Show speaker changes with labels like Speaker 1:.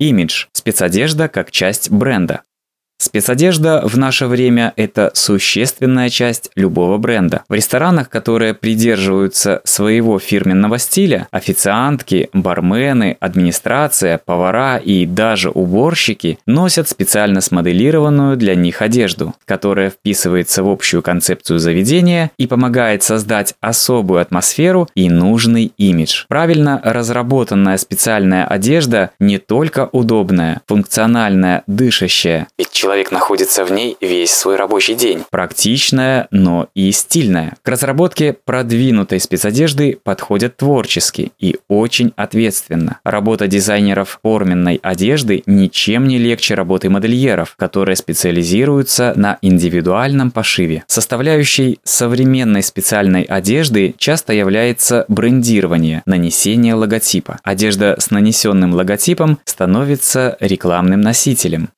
Speaker 1: Имидж – спецодежда как часть бренда. Спецодежда в наше время – это существенная часть любого бренда. В ресторанах, которые придерживаются своего фирменного стиля, официантки, бармены, администрация, повара и даже уборщики носят специально смоделированную для них одежду, которая вписывается в общую концепцию заведения и помогает создать особую атмосферу и нужный имидж. Правильно разработанная специальная одежда не только удобная, функциональная, дышащая, человек находится в ней весь свой рабочий день. Практичная, но и стильная. К разработке продвинутой спецодежды подходят творчески и очень ответственно. Работа дизайнеров форменной одежды ничем не легче работы модельеров, которые специализируются на индивидуальном пошиве. Составляющей современной специальной одежды часто является брендирование, нанесение логотипа. Одежда с нанесенным логотипом становится рекламным носителем.